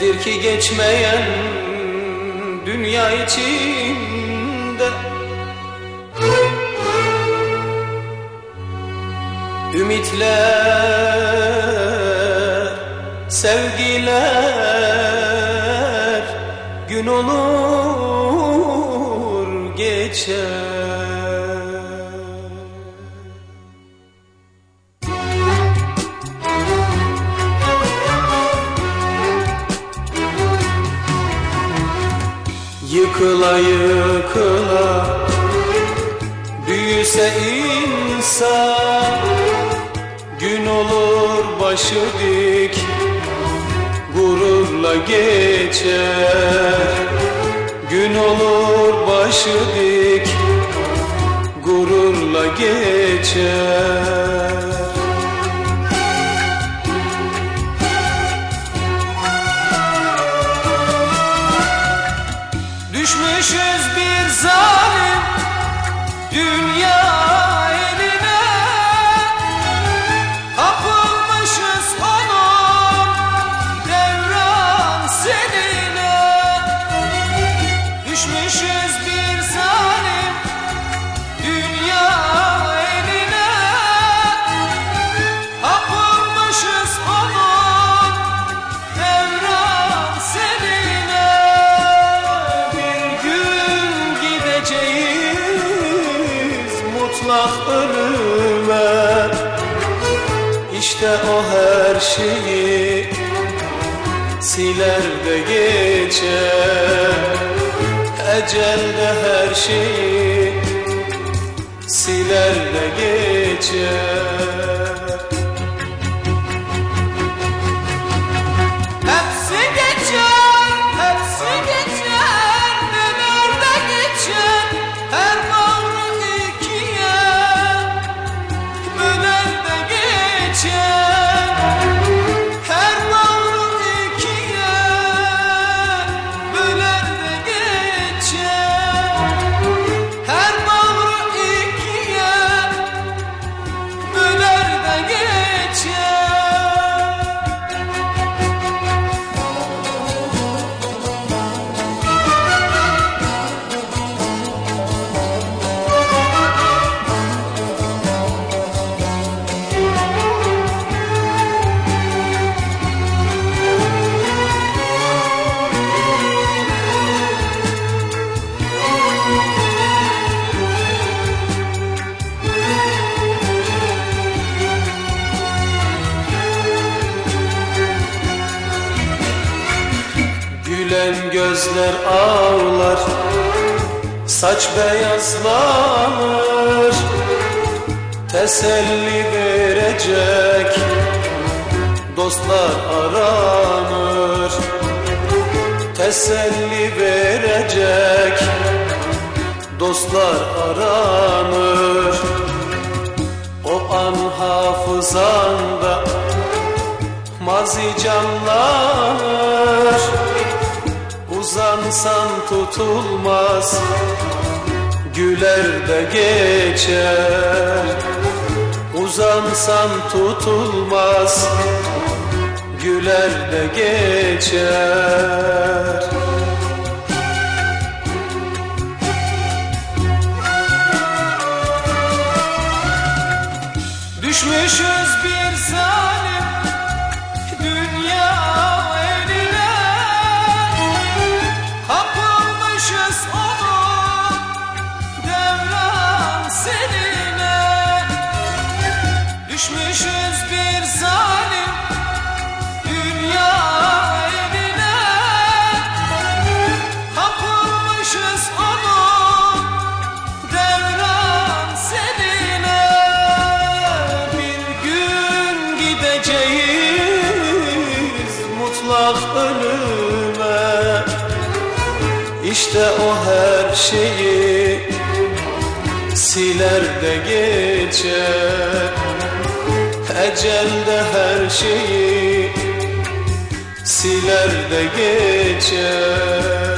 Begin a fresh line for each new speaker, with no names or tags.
Nedir ki geçmeyen dünya içinde? Ümitler, sevgiler gün olur geçer Yıkıla yıkıla. Büyüse insan Gün olur başı dik Gururla geçer. Gün olur başı dik Düşmüşüz bir zalim. Dünya mutlak ölüme İşte o her şeyi siler de geçer. Ecel de her şeyi siler de geçer Gülen gözler ağlar Saç beyazlanır Teselli verecek Dostlar aranır. Teselli verecek Dostlar aranır. O an hafızanda Mazi canlanır Uzansan tutulmaz Güler de geçer. Uzansan tutulmaz Güler de geçer. Düşmüşüz bir mutlak ölüme İşte o her şeyi siler de geçer Ecel de her şeyi siler de geçer